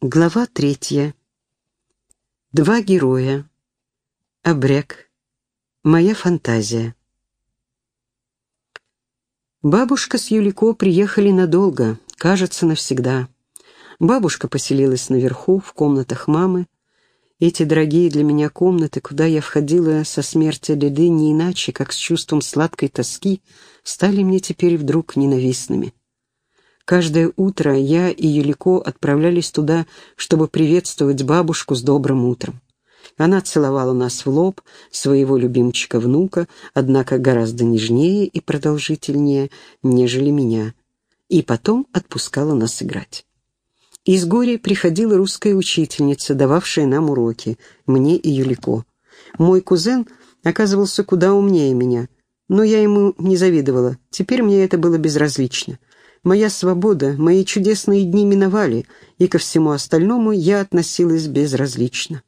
Глава третья. Два героя. Обрек. Моя фантазия. Бабушка с Юлико приехали надолго, кажется, навсегда. Бабушка поселилась наверху, в комнатах мамы. Эти дорогие для меня комнаты, куда я входила со смерти Деды не иначе, как с чувством сладкой тоски, стали мне теперь вдруг ненавистными. Каждое утро я и Юлико отправлялись туда, чтобы приветствовать бабушку с добрым утром. Она целовала нас в лоб, своего любимчика-внука, однако гораздо нежнее и продолжительнее, нежели меня, и потом отпускала нас играть. Из горя приходила русская учительница, дававшая нам уроки, мне и Юлико. Мой кузен оказывался куда умнее меня, но я ему не завидовала, теперь мне это было безразлично. Моя свобода, мои чудесные дни миновали, и ко всему остальному я относилась безразлично.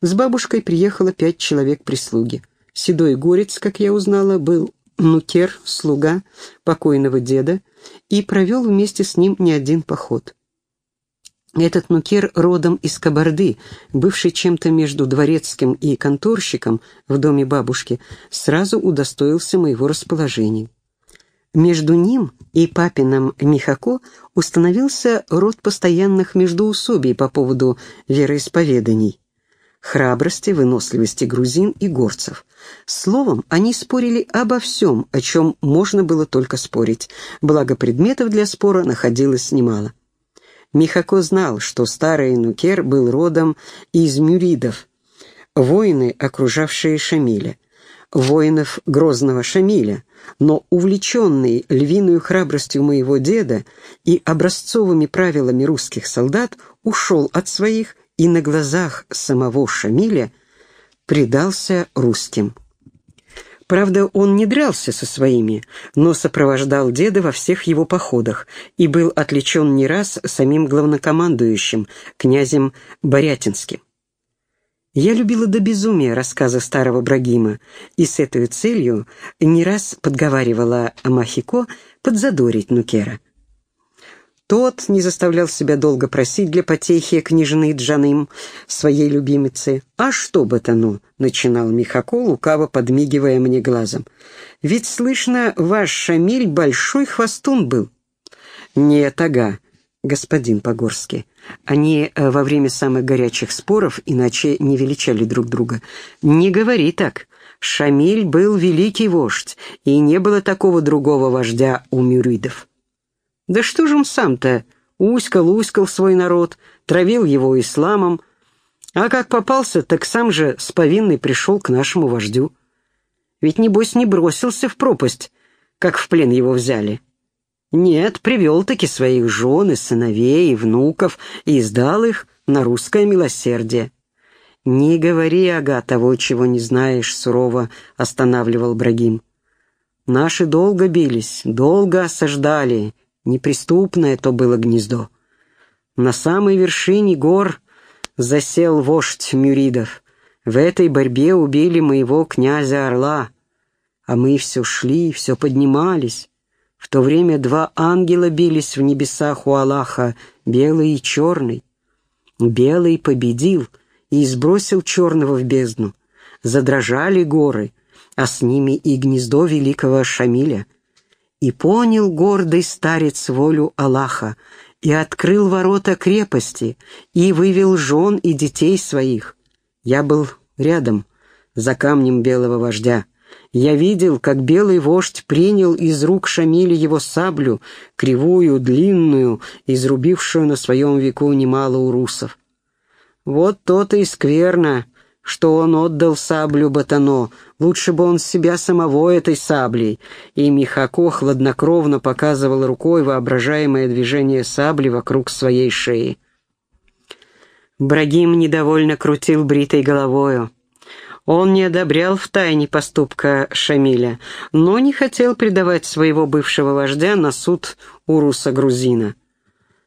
С бабушкой приехало пять человек прислуги. Седой горец, как я узнала, был нукер, слуга покойного деда, и провел вместе с ним не один поход. Этот нукер родом из Кабарды, бывший чем-то между дворецким и конторщиком в доме бабушки, сразу удостоился моего расположения. Между ним и папином Михако установился род постоянных междоусобий по поводу вероисповеданий, храбрости, выносливости грузин и горцев. Словом, они спорили обо всем, о чем можно было только спорить, благо предметов для спора находилось немало. Михако знал, что старый Нукер был родом из мюридов, воины, окружавшие Шамиля, воинов грозного Шамиля, но увлеченный львиную храбростью моего деда и образцовыми правилами русских солдат ушел от своих и на глазах самого Шамиля предался русским. Правда, он не дрался со своими, но сопровождал деда во всех его походах и был отличен не раз самим главнокомандующим, князем Борятинским. Я любила до безумия рассказы старого Брагима и с этой целью не раз подговаривала Амахико подзадорить Нукера. Тот не заставлял себя долго просить для потехи княжны Джаным, своей любимицы. «А что бы то ну?» — начинал Михако, лукаво подмигивая мне глазом. «Ведь, слышно, ваш Шамиль большой хвостун был». «Нет, ага, господин Погорский. Они э, во время самых горячих споров иначе не величали друг друга. «Не говори так. Шамиль был великий вождь, и не было такого другого вождя у мюридов». «Да что же он сам-то? Уськал-уськал свой народ, травил его исламом, а как попался, так сам же с повинной пришел к нашему вождю. Ведь, небось, не бросился в пропасть, как в плен его взяли». Нет, привел-таки своих жен и сыновей, и внуков, и сдал их на русское милосердие. «Не говори, ага, того, чего не знаешь», — сурово останавливал Брагим. «Наши долго бились, долго осаждали, неприступное то было гнездо. На самой вершине гор засел вождь Мюридов. В этой борьбе убили моего князя Орла, а мы все шли, все поднимались». В то время два ангела бились в небесах у Аллаха, белый и черный. Белый победил и сбросил черного в бездну. Задрожали горы, а с ними и гнездо великого Шамиля. И понял гордый старец волю Аллаха, и открыл ворота крепости, и вывел жен и детей своих. Я был рядом, за камнем белого вождя. Я видел, как белый вождь принял из рук Шамиля его саблю, кривую, длинную, изрубившую на своем веку немало урусов. Вот то-то и скверно, что он отдал саблю Батано, лучше бы он себя самого этой саблей, и Михако хладнокровно показывал рукой воображаемое движение сабли вокруг своей шеи. Брагим недовольно крутил бритой головою. Он не одобрял в тайне поступка Шамиля, но не хотел предавать своего бывшего вождя на суд Уруса-грузина.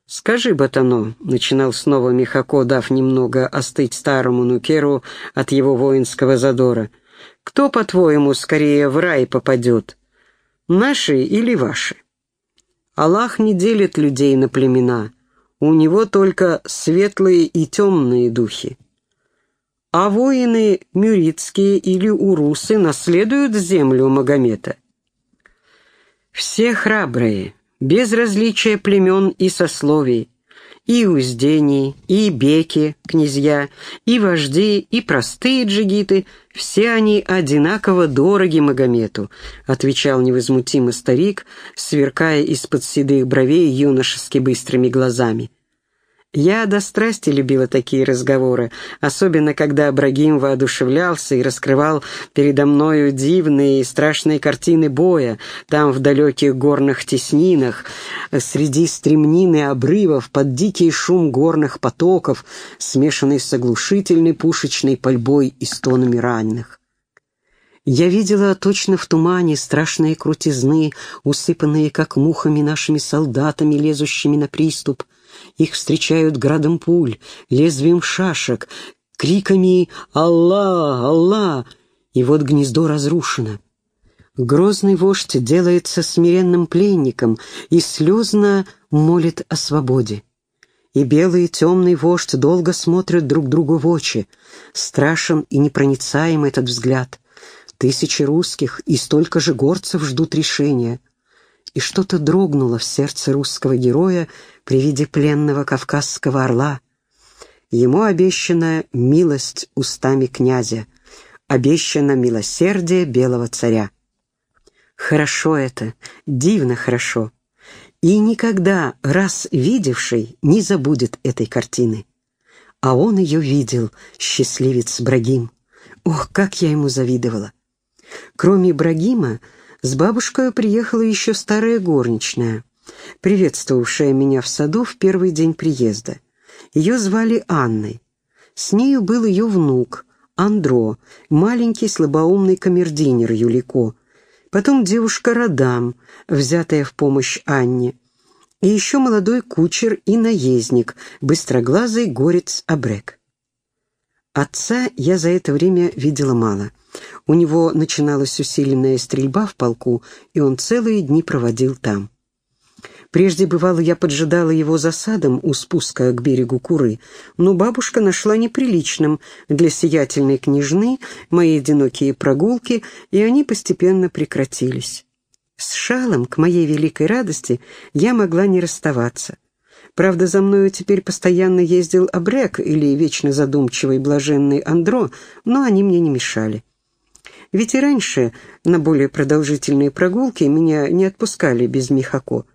«Скажи, Батано», — начинал снова Михако, дав немного остыть старому Нукеру от его воинского задора, «кто, по-твоему, скорее в рай попадет, наши или ваши? Аллах не делит людей на племена. У него только светлые и темные духи. А воины мюритские или урусы наследуют землю Магомета. Все храбрые, без различия племен и сословий, и уздени, и беки, князья, и вожди, и простые джигиты, все они одинаково дороги Магомету, отвечал невозмутимо старик, сверкая из-под седых бровей юношески быстрыми глазами. Я до страсти любила такие разговоры, особенно когда Абрагим воодушевлялся и раскрывал передо мною дивные и страшные картины боя, там в далеких горных теснинах, среди стремнин и обрывов, под дикий шум горных потоков, смешанный с оглушительной пушечной пальбой и стонами раненых. Я видела точно в тумане страшные крутизны, усыпанные, как мухами, нашими солдатами, лезущими на приступ — их встречают градом пуль, лезвием шашек, криками «Аллах! Аллах!» И вот гнездо разрушено. Грозный вождь делается смиренным пленником и слезно молит о свободе. И белый и темный вождь долго смотрят друг другу в очи. Страшен и непроницаем этот взгляд. Тысячи русских и столько же горцев ждут решения и что-то дрогнуло в сердце русского героя при виде пленного кавказского орла. Ему обещана милость устами князя, обещано милосердие белого царя. Хорошо это, дивно хорошо. И никогда, раз видевший, не забудет этой картины. А он ее видел, счастливец Брагим. Ох, как я ему завидовала! Кроме Брагима, с бабушкой приехала еще старая горничная, приветствовавшая меня в саду в первый день приезда. Ее звали Анной. С нею был ее внук, Андро, маленький слабоумный камердинер Юлико, потом девушка Радам, взятая в помощь Анне, и еще молодой кучер и наездник, быстроглазый горец Абрек. Отца я за это время видела мало. У него начиналась усиленная стрельба в полку, и он целые дни проводил там. Прежде, бывало, я поджидала его за садом у спуска к берегу Куры, но бабушка нашла неприличным для сиятельной княжны мои одинокие прогулки, и они постепенно прекратились. С шалом, к моей великой радости, я могла не расставаться. Правда, за мною теперь постоянно ездил Абрек или вечно задумчивый блаженный Андро, но они мне не мешали. Ведь и раньше на более продолжительные прогулки меня не отпускали без Михако.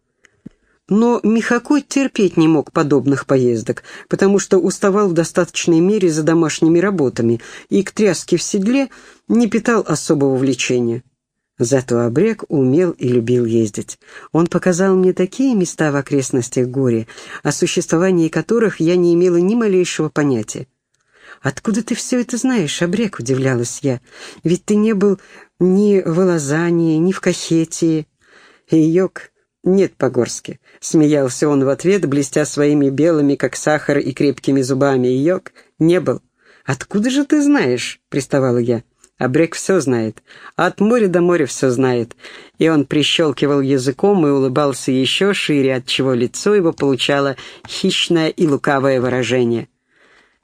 Но Михако терпеть не мог подобных поездок, потому что уставал в достаточной мере за домашними работами и к тряске в седле не питал особого влечения. Зато Абрек умел и любил ездить. Он показал мне такие места в окрестностях Гори, о существовании которых я не имела ни малейшего понятия. «Откуда ты все это знаешь, Абрек?» — удивлялась я. «Ведь ты не был ни в Элазании, ни в Кахетии». «Йок, нет по-горски», — смеялся он в ответ, блестя своими белыми, как сахар, и крепкими зубами. «Йок, не был». «Откуда же ты знаешь?» — приставала я. Абрек все знает. От моря до моря все знает. И он прищелкивал языком и улыбался еще шире, отчего лицо его получало хищное и лукавое выражение.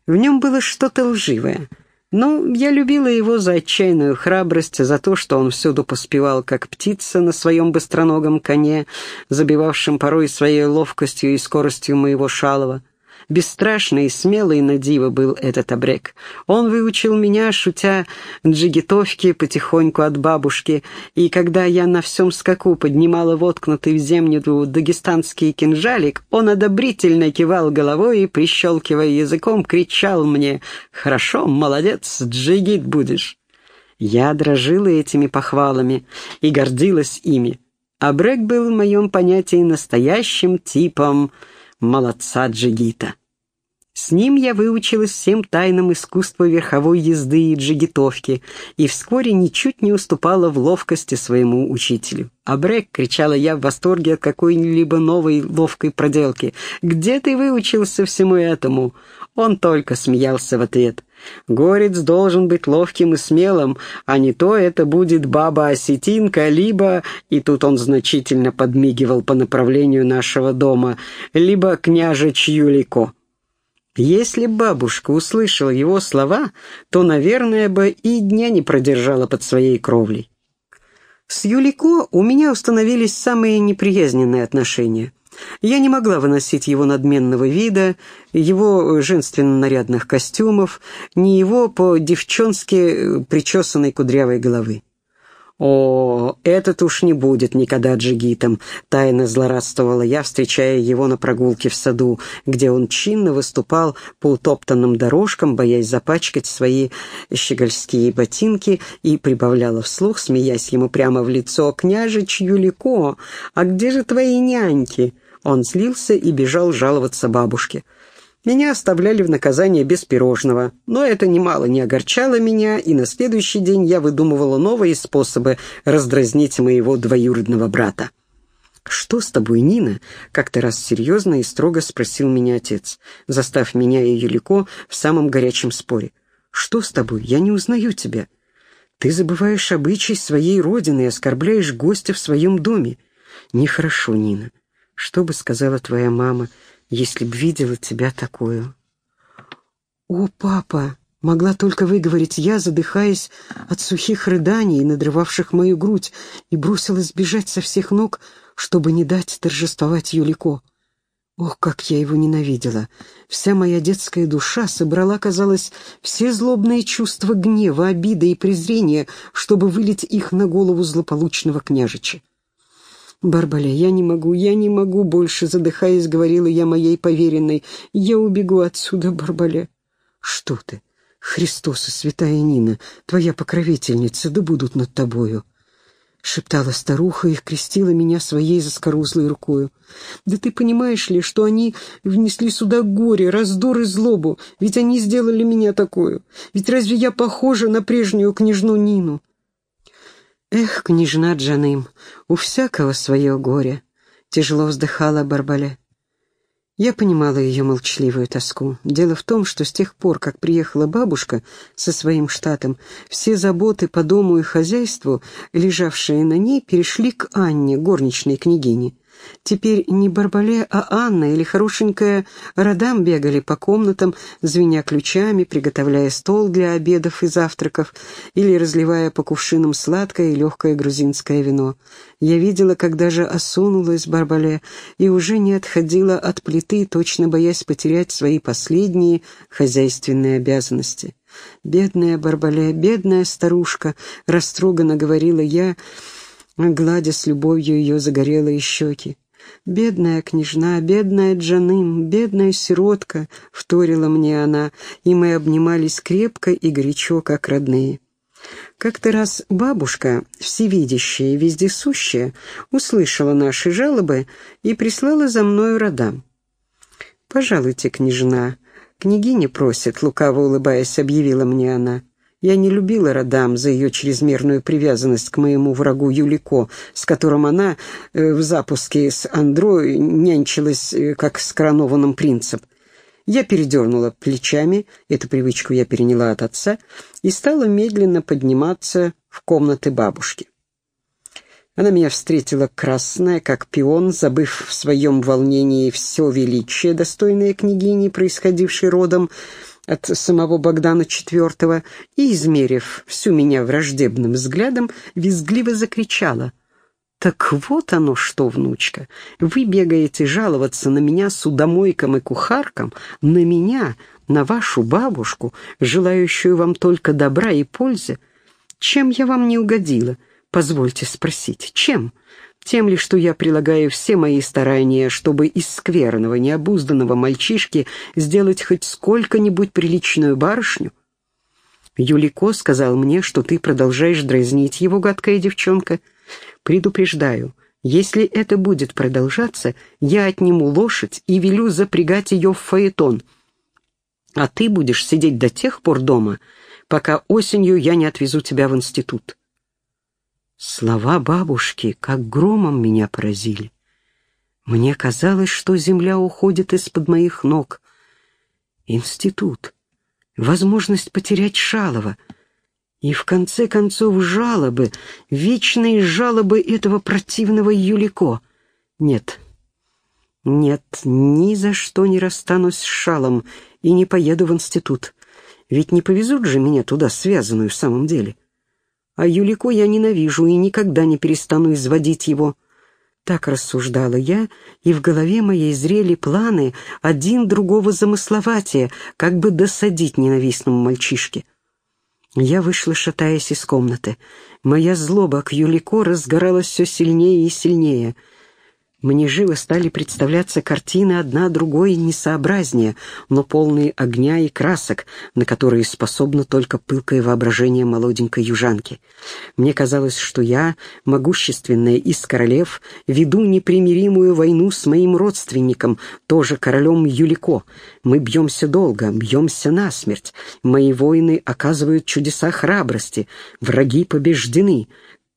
В нем было что-то лживое. Но я любила его за отчаянную храбрость, за то, что он всюду поспевал, как птица на своем быстроногом коне, забивавшем порой своей ловкостью и скоростью моего шалова. Бесстрашный и смелый на диво был этот обрек. Он выучил меня, шутя джигитовки потихоньку от бабушки, и когда я на всем скаку поднимала воткнутый в землю дагестанский кинжалик, он одобрительно кивал головой и, прищелкивая языком, кричал мне «Хорошо, молодец, джигит будешь». Я дрожила этими похвалами и гордилась ими. А был в моем понятии настоящим типом молодца джигита. С ним я выучилась всем тайнам искусства верховой езды и джигитовки и вскоре ничуть не уступала в ловкости своему учителю. «Абрек!» — кричала я в восторге от какой-либо новой ловкой проделки. «Где ты выучился всему этому?» Он только смеялся в ответ. Горец должен быть ловким и смелым, а не то это будет баба-осетинка, либо, и тут он значительно подмигивал по направлению нашего дома, либо княжич Юлико. Если бабушка услышала его слова, то, наверное, бы и дня не продержала под своей кровлей. С Юлико у меня установились самые неприязненные отношения. Я не могла выносить его надменного вида, его женственно-нарядных костюмов, ни его по-девчонски причесанной кудрявой головы. «О, этот уж не будет никогда джигитом», — тайно злорадствовала я, встречая его на прогулке в саду, где он чинно выступал по утоптанным дорожкам, боясь запачкать свои щегольские ботинки, и прибавляла вслух, смеясь ему прямо в лицо, «Княжич Юлико, а где же твои няньки?» Он злился и бежал жаловаться бабушке. Меня оставляли в наказание без пирожного, но это немало не огорчало меня, и на следующий день я выдумывала новые способы раздразнить моего двоюродного брата. «Что с тобой, Нина?» — как-то раз серьезно и строго спросил меня отец, застав меня и Юлико в самом горячем споре. «Что с тобой? Я не узнаю тебя. Ты забываешь обычай своей родины и оскорбляешь гостя в своем доме. Нехорошо, Нина. Что бы сказала твоя мама, если б видела тебя такую?» «О, папа!» — могла только выговорить я, задыхаясь от сухих рыданий, надрывавших мою грудь, и бросилась бежать со всех ног, чтобы не дать торжествовать Юлико. Ох, как я его ненавидела! Вся моя детская душа собрала, казалось, все злобные чувства гнева, обиды и презрения, чтобы вылить их на голову злополучного княжича. «Барбаля, я не могу, я не могу больше», — задыхаясь, говорила я моей поверенной. «Я убегу отсюда, Барбаля». «Что ты? Христос и святая Нина, твоя покровительница, да будут над тобою». — шептала старуха и крестила меня своей заскорузлой рукою. «Да ты понимаешь ли, что они внесли сюда горе, раздор и злобу, ведь они сделали меня такую. Ведь разве я похожа на прежнюю княжну Нину?» «Эх, княжна Джаным, у всякого свое горе», — тяжело вздыхала Барбаля. Я понимала ее молчаливую тоску. Дело в том, что с тех пор, как приехала бабушка со своим штатом, все заботы по дому и хозяйству, лежавшие на ней, перешли к Анне, горничной княгине. Теперь не Барбале, а Анна или хорошенькая Радам бегали по комнатам, звеня ключами, приготовляя стол для обедов и завтраков или разливая по кувшинам сладкое и легкое грузинское вино. Я видела, когда же осунулась Барбале и уже не отходила от плиты, точно боясь потерять свои последние хозяйственные обязанности. «Бедная Барбале, бедная старушка!» — растроганно говорила я — гладя с любовью ее загорелые щеки. «Бедная княжна, бедная Джаным, бедная сиротка», — вторила мне она, и мы обнимались крепко и горячо, как родные. Как-то раз бабушка, всевидящая и вездесущая, услышала наши жалобы и прислала за мною родам. «Пожалуйте, княжна, княгиня просит», — лукаво улыбаясь, объявила мне она. Я не любила Радам за ее чрезмерную привязанность к моему врагу Юлико, с которым она э, в запуске с Андро нянчилась, э, как с коронованным принцем. Я передернула плечами, эту привычку я переняла от отца, и стала медленно подниматься в комнаты бабушки. Она меня встретила красная, как пион, забыв в своем волнении все величие, достойное княгини, происходившей родом, от самого Богдана IV и, измерив всю меня враждебным взглядом, визгливо закричала. «Так вот оно что, внучка, вы бегаете жаловаться на меня судомойкам и кухаркам, на меня, на вашу бабушку, желающую вам только добра и пользы. Чем я вам не угодила? Позвольте спросить, чем?» Тем ли, что я прилагаю все мои старания, чтобы из скверного, необузданного мальчишки сделать хоть сколько-нибудь приличную барышню? Юлико сказал мне, что ты продолжаешь дразнить его, гадкая девчонка. Предупреждаю, если это будет продолжаться, я отниму лошадь и велю запрягать ее в фаэтон. А ты будешь сидеть до тех пор дома, пока осенью я не отвезу тебя в институт. Слова бабушки как громом меня поразили. Мне казалось, что земля уходит из-под моих ног. Институт. возможность потерять Шалова. И в конце концов жалобы, вечные жалобы этого противного Юлико. Нет, нет, ни за что не расстанусь с Шалом и не поеду в институт. Ведь не повезут же меня туда связанную в самом деле. А Юлико я ненавижу и никогда не перестану изводить его. Так рассуждала я, и в голове моей зрели планы один другого замысловатия, как бы досадить ненавистному мальчишке. Я вышла, шатаясь из комнаты. Моя злоба к Юлико разгоралась все сильнее и сильнее — мне живо стали представляться картины одна другой несообразнее, но полные огня и красок, на которые способно только пылкое воображение молоденькой южанки. Мне казалось, что я, могущественная из королев, веду непримиримую войну с моим родственником, тоже королем Юлико. Мы бьемся долго, бьемся насмерть. Мои воины оказывают чудеса храбрости, враги побеждены.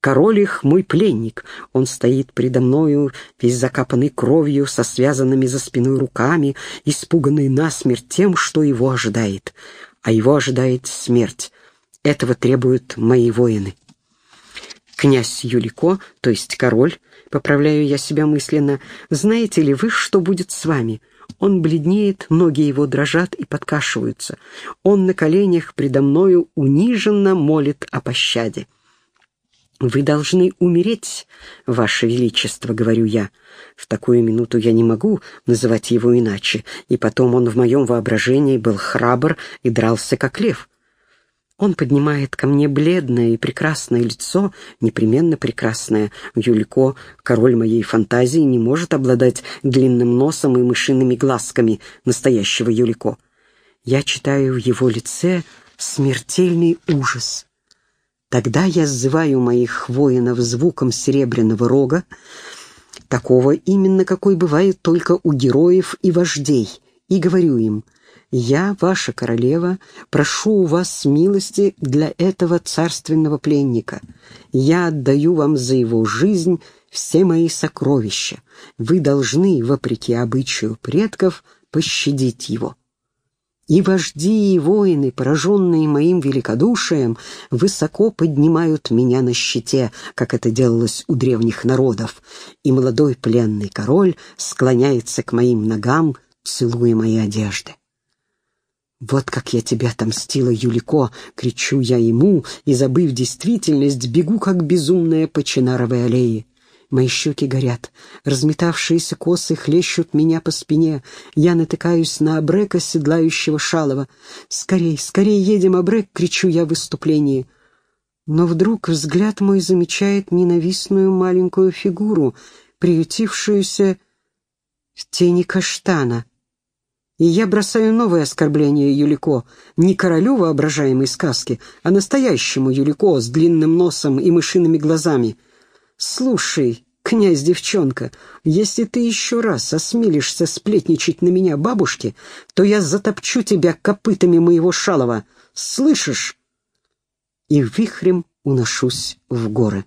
Король их мой пленник. Он стоит предо мною, весь закапанный кровью, со связанными за спиной руками, испуганный насмерть тем, что его ожидает. А его ожидает смерть. Этого требуют мои воины. Князь Юлико, то есть король, поправляю я себя мысленно, знаете ли вы, что будет с вами? Он бледнеет, ноги его дрожат и подкашиваются. Он на коленях предо мною униженно молит о пощаде. «Вы должны умереть, Ваше Величество», — говорю я. В такую минуту я не могу называть его иначе, и потом он в моем воображении был храбр и дрался как лев. Он поднимает ко мне бледное и прекрасное лицо, непременно прекрасное. Юлько, король моей фантазии, не может обладать длинным носом и мышиными глазками настоящего Юлько. Я читаю в его лице смертельный ужас. Тогда я сзываю моих воинов звуком серебряного рога, такого именно, какой бывает только у героев и вождей, и говорю им, «Я, ваша королева, прошу у вас милости для этого царственного пленника. Я отдаю вам за его жизнь все мои сокровища. Вы должны, вопреки обычаю предков, пощадить его». И вожди и воины, пораженные моим великодушием, высоко поднимают меня на щите, как это делалось у древних народов, и молодой пленный король склоняется к моим ногам, целуя мои одежды. «Вот как я тебя отомстила, Юлико!» — кричу я ему, и, забыв действительность, бегу, как безумная по Чинаровой аллее. Мои щеки горят, разметавшиеся косы хлещут меня по спине. Я натыкаюсь на Абрека, седлающего Шалова. «Скорей, скорей едем, Абрек!» — кричу я в выступлении. Но вдруг взгляд мой замечает ненавистную маленькую фигуру, приютившуюся в тени каштана. И я бросаю новое оскорбление Юлико, не королю воображаемой сказки, а настоящему Юлико с длинным носом и мышиными глазами — «Слушай, князь-девчонка, если ты еще раз осмелишься сплетничать на меня бабушке, то я затопчу тебя копытами моего шалова. Слышишь?» И вихрем уношусь в горы.